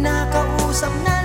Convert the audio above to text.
kinakausap na